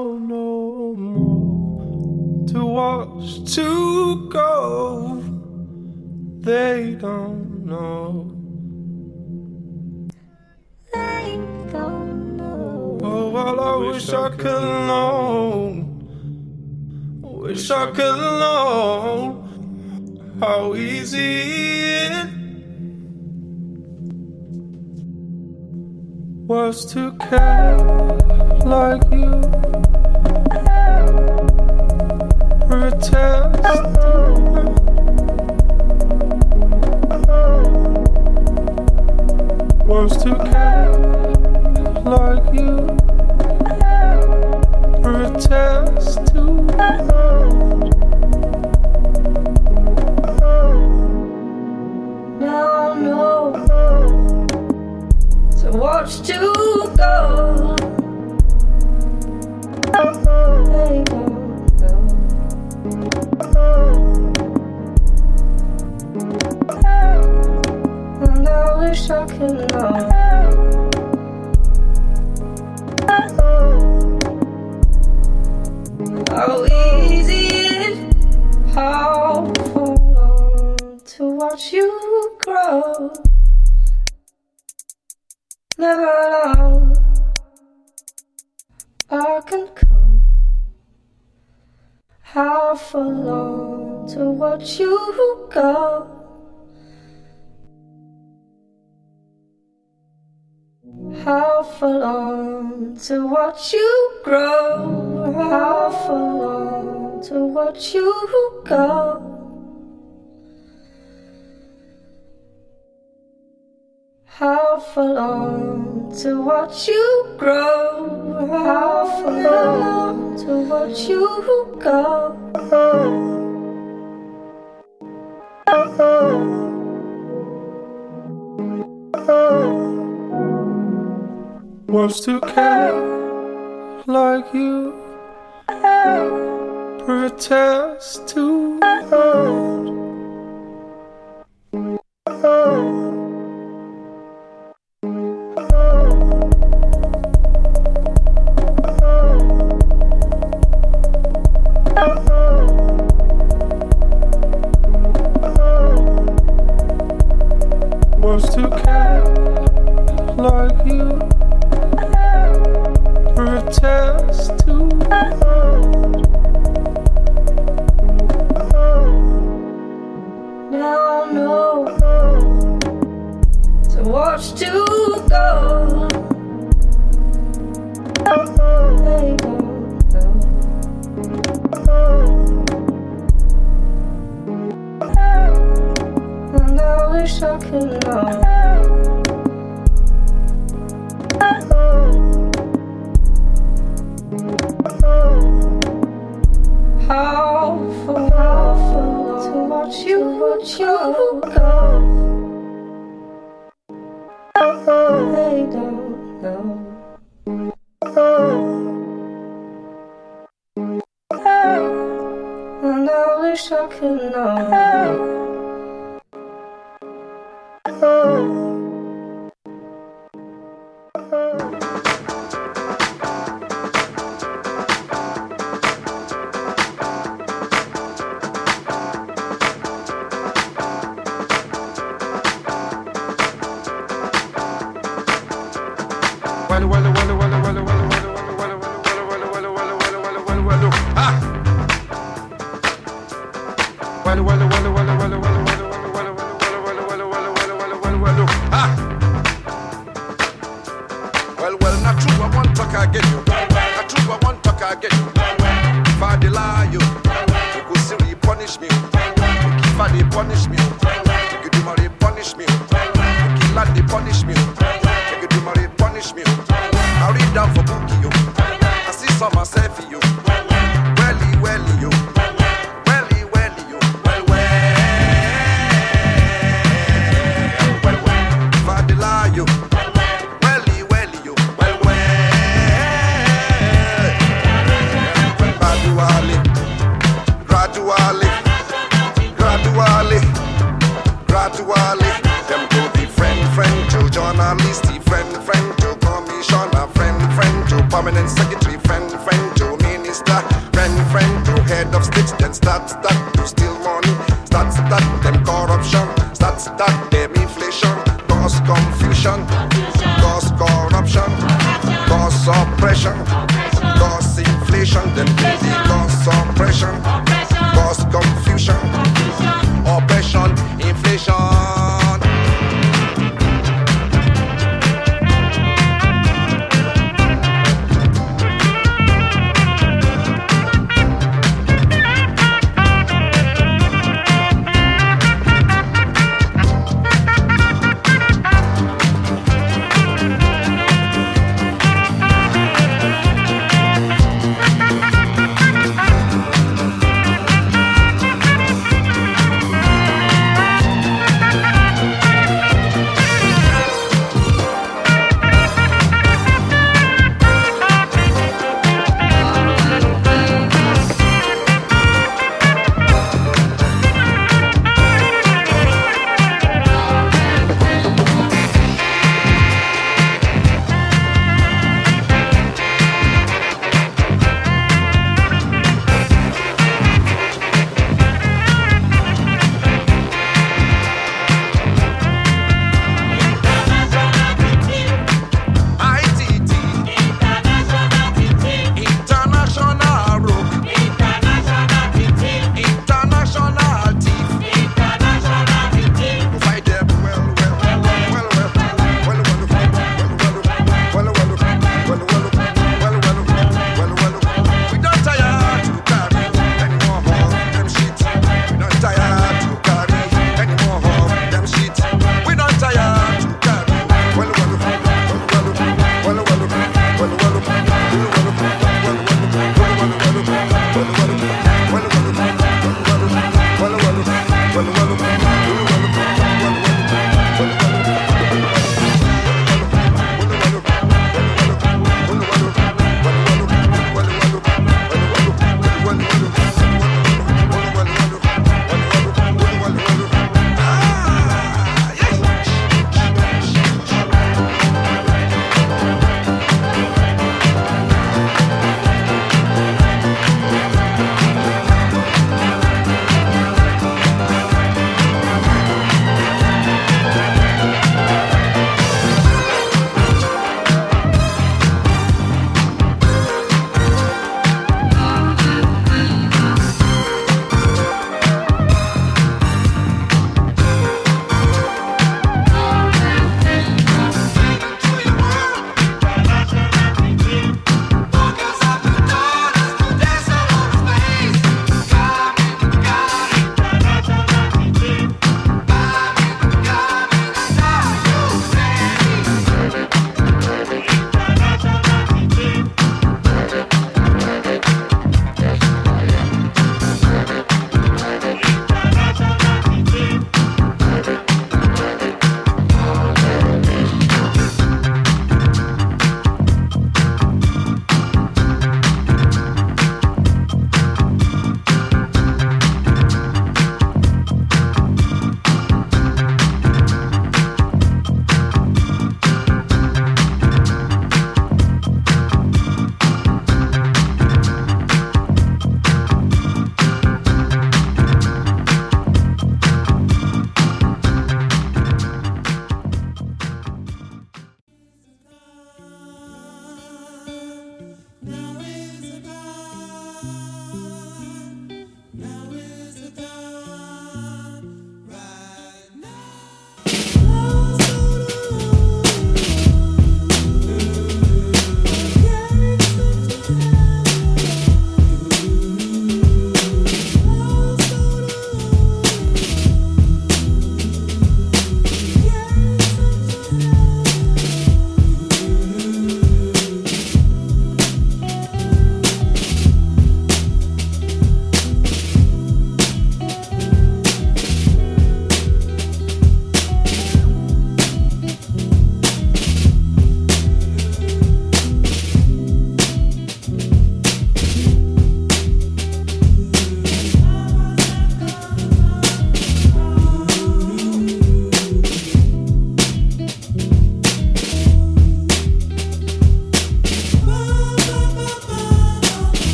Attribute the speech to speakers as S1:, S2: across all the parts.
S1: now no more to watch to go. They don't know.
S2: They don't know.
S1: Oh, well, I wish I could know. Wish I could know how easy it was to care like you a test. Wants to care like you. To
S2: watch to go. Go. Wish I could know. How easy it, how long to watch you grow. Never alone. I can come. How for long to watch you go. half alone to watch you grow, half alone to watch you go. Half alone to watch you grow, half alone to watch you go. Oh.
S1: Oh was to care like you. Protest to hurt. Was to care like you. Protest to hurt.
S2: Now I know to watch to go. And I wish I could know. How for to watch you watch you go. They don't know. And I wish I could know.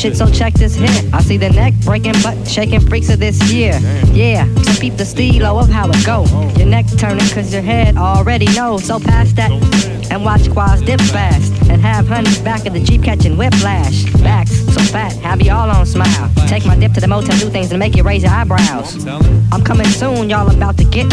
S3: Shit, so check this hit. I see the neck breaking, butt shaking freaks of this year. Yeah, so peep the stilo of how it go. Your neck turning cause your head already knows. So pass that and watch quads dip fast. And have honey back of the Jeep catching whiplash. Backs so fat, have on smile. Take my dip to the motel, do things and make you raise your eyebrows. I'm coming soon, y'all about to get.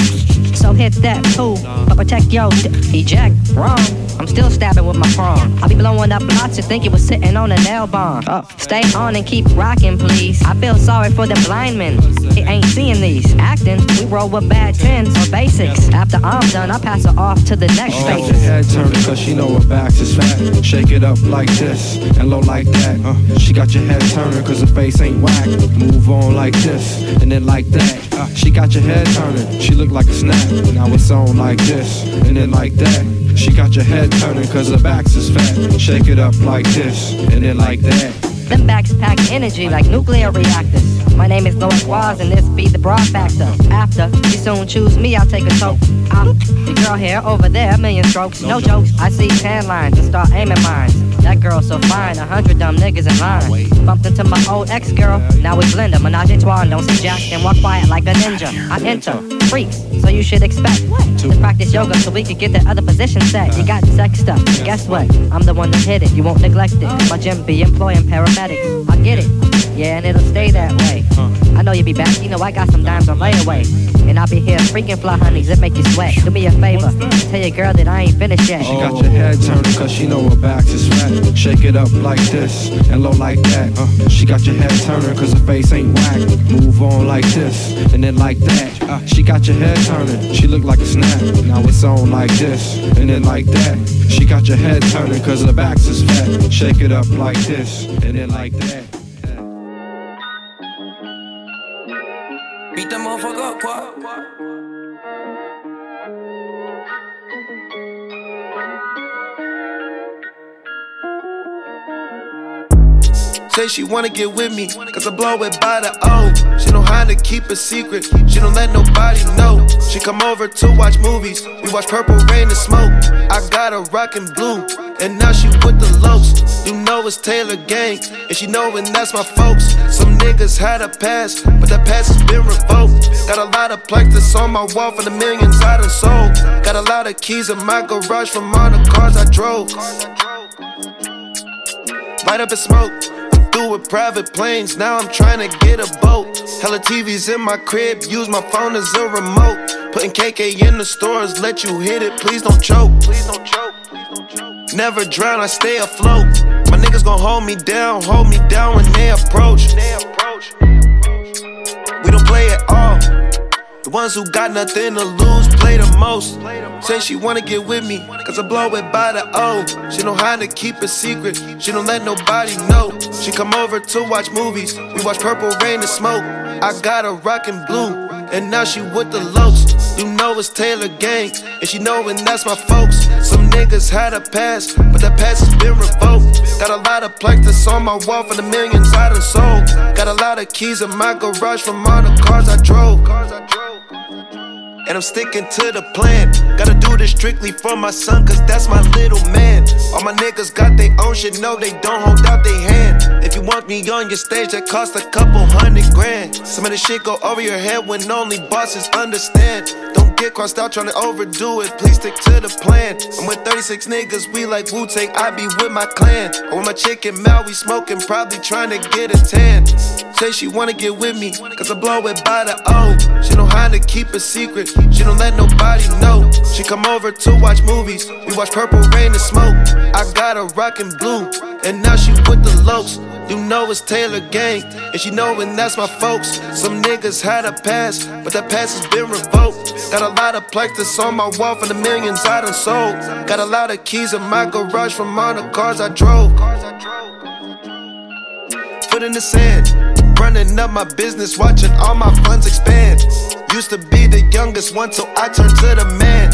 S3: So hit that too, but protect yo. Eject, wrong. I'm still stabbing with my prong. I be blowing up lots, you think it was sitting on a nail bomb. Uh, stay on and keep rocking, please. I feel sorry for the blind men. He ain't seeing these. Acting, we roll with bad tens or basics. After I'm done, I pass her off to the next
S4: Oh,
S3: phase.
S4: your head turning cause she know her back is fat. Shake it up like this and low like that. Uh, she got your head turning cause her face ain't whack. Move on like this and then like that. Uh, she got your head turning, she look like a snap. Now it's on like this and then like that. She got your head turning cause her back is fat. Shake it up like this and then like that.
S3: Them backs pack energy like nuclear reactors. My name is Lord Quaz and this be the broad factor. After you soon choose me, I'll take a toke. Out. The girl here, over there, a million strokes. No jokes. I see tan lines and start aiming mines. That girl so fine, a hundred dumb niggas in line. Bumped into my old ex girl, now we blend 'em. Menage a trois, don't see Jack, then walk quiet like a ninja. I enter, freaks, so you should expect to practice yoga so we could get the other position set. You got sex stuff, guess what? I'm the one that hit it, you won't neglect it. My gym be employing I get it, yeah, and it'll stay that way. I know you'll be back, you know I got some dimes on layaway. And I'll be here freaking fly honeys that make you sweat. Do me a favor, tell your girl that I ain't finished yet.
S4: She got your head turning cause she know her back's is fat. Shake it up like this and low like that. Uh, she got your head turning cause her face ain't whack. Move on like this and then like that. Uh, she got your head turning, she look like a snap. Now it's on like this and then like that. She got your head turning cause her back's is fat. Shake it up like this and then like that.
S5: Beat that motherfucker up, Quad.
S6: Say she wanna get with me, cause I blow it by the O. She know how to keep a secret, she don't let nobody know. She come over to watch movies, we watch Purple Rain and Smoke. I got her rockin' blue, and now she with the lows. Know it's Taylor Gang, and she knowin' that's my folks. Some niggas had a past, but that past has been revoked. Got a lot of that's on my wall for the millions I done sold. Got a lot of keys in my garage from all the cars I drove. Light up and smoke. I'm through with private planes. Now I'm trying to get a boat. Hella TVs in my crib. Use my phone as a remote. Putting KK in the stores. Let you hit it. Please don't choke. Please don't choke. Never drown. I stay afloat. Niggas gon' hold me down. Hold me down when they approach. We don't play at all. The ones who got nothing to lose play the most. Say she wanna get with me, cause I blow it by the O. She know how to keep a secret, she don't let nobody know. She come over to watch movies, we watch Purple Rain and Smoke. I got her rockin' blue, and now she with the lows. You know it's Taylor Gang, and she knowin' that's my folks. Some niggas had a past, but that past has been revoked. Got a lot of plaques that's on my wall for the millions I done sold. Got a lot of keys in my garage from all the cars I drove. And I'm sticking to the plan. Gotta do this strictly for my son, cause that's my little man. All my niggas got their own shit, no, they don't hold out their hand. If you want me on your stage, that cost a couple hundred grand. Some of the shit go over your head when only bosses understand. Don't get crossed out trying to overdo it, please stick to the plan. I'm with 36 niggas, we like Wu Tang, I be with my clan. Or with my chicken Mal, we smoking, probably trying to get a tan. Say she wanna get with me, cause I blow it by the O. She know how to keep a secret, she don't let nobody know. She come over to watch movies, we watch Purple Rain and Smoke. I got her rockin' blue, and now she with the locs. You know it's Taylor Gang, and she knowin' that's my folks. Some niggas had a past, but that past has been revoked. Got a lot of plaques on my wall for the millions I done sold. Got a lot of keys in my garage from all the cars I drove. Foot in the sand, running up my business, watching all my funds expand. Used to be the youngest one till I turned to the man.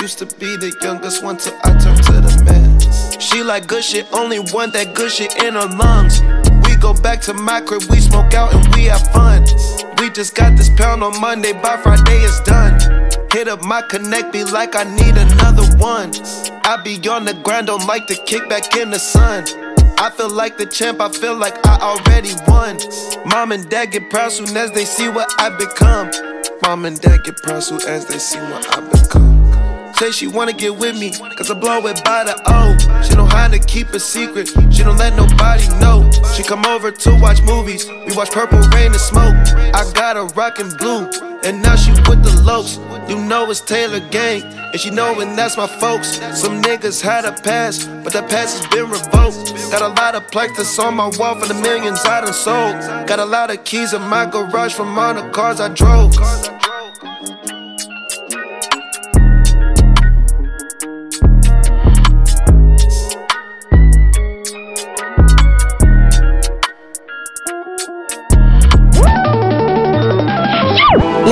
S6: Used to be the youngest one till I turned to. She like good shit, only want that good shit in her lungs. We go back to my crib, we smoke out and we have fun. We just got this pound on Monday, by Friday it's done. Hit up my connect, be like I need another one. I be on the grind, don't like to kick back in the sun. I feel like the champ, I feel like I already won. Mom and dad get proud soon as they see what I become. Mom and dad get proud soon as they see what I become. Say she wanna get with me, cause I blow it by the O. She know how to keep a secret, she don't let nobody know. She come over to watch movies, we watch Purple Rain and Smoke. I got her rockin' blue, and now she with the lokes. You know it's Taylor Gang, and she knowin' that's my folks. Some niggas had a pass, but that pass has been revoked. Got a lot of plaques that's on my wall for the millions I done sold. Got a lot of keys in my garage from all the cars I drove.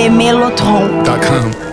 S7: lesmélotron.com.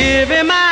S7: Give him my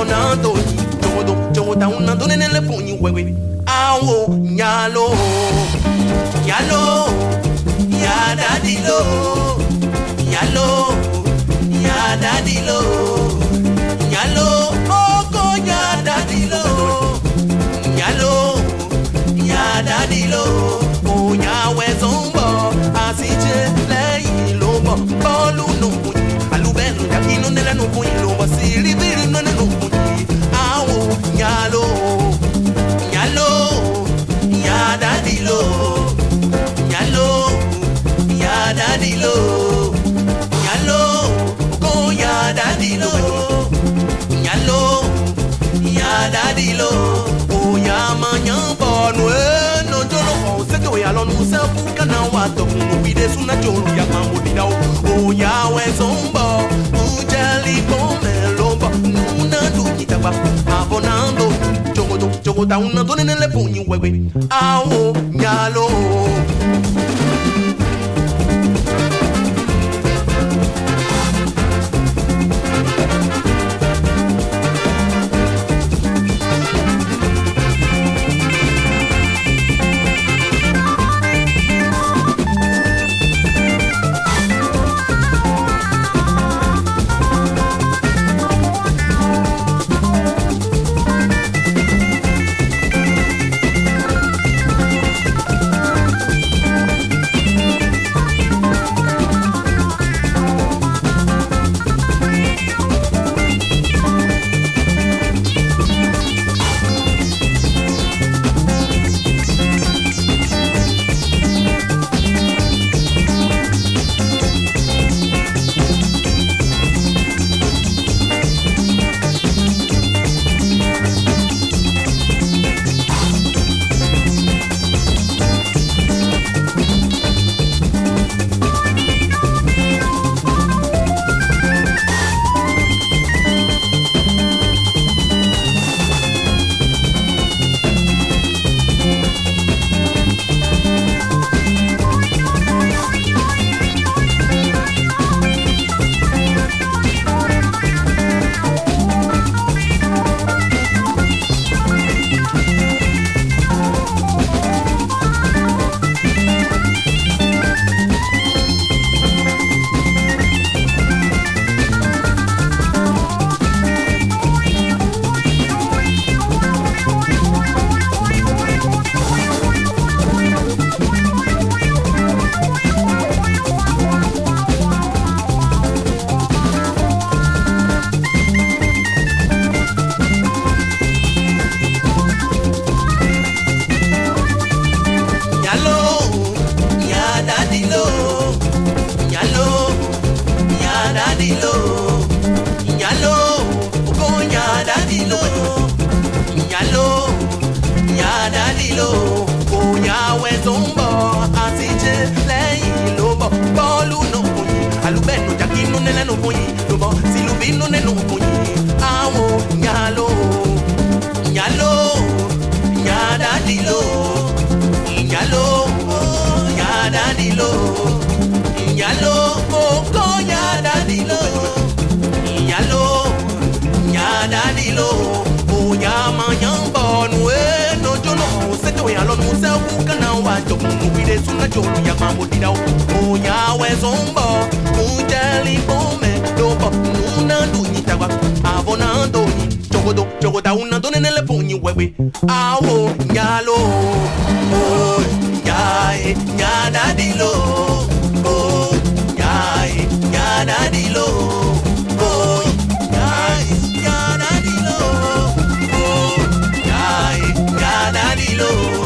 S7: konato todo chota una dona en el puño huewe awo nyalo nyalo, ya dadilo yalo ya dadilo yalo oko ya dadilo yalo ya dadilo era no
S8: puño basili no
S9: dilo nyalo nyada dilo nyalo ko nyada dilo nyalo nyada dilo o nyama nyamba noe seke oya lɔnu sɛ ya o. wewa abonando chogo chogo da una dona nelle pugni wewe. Ao nyalo. lilo oyama yamba nue no jolo seto ya lo muse ukana wa jo mubire suna jolo ya mambo dira oya we zombo mujali bome dobo nuna dunyi tawa abonando ni chogodo chogoda una done nele ponyi wewe awo nyalo oy nyae nyada dilo oy nyae nyada dilo love.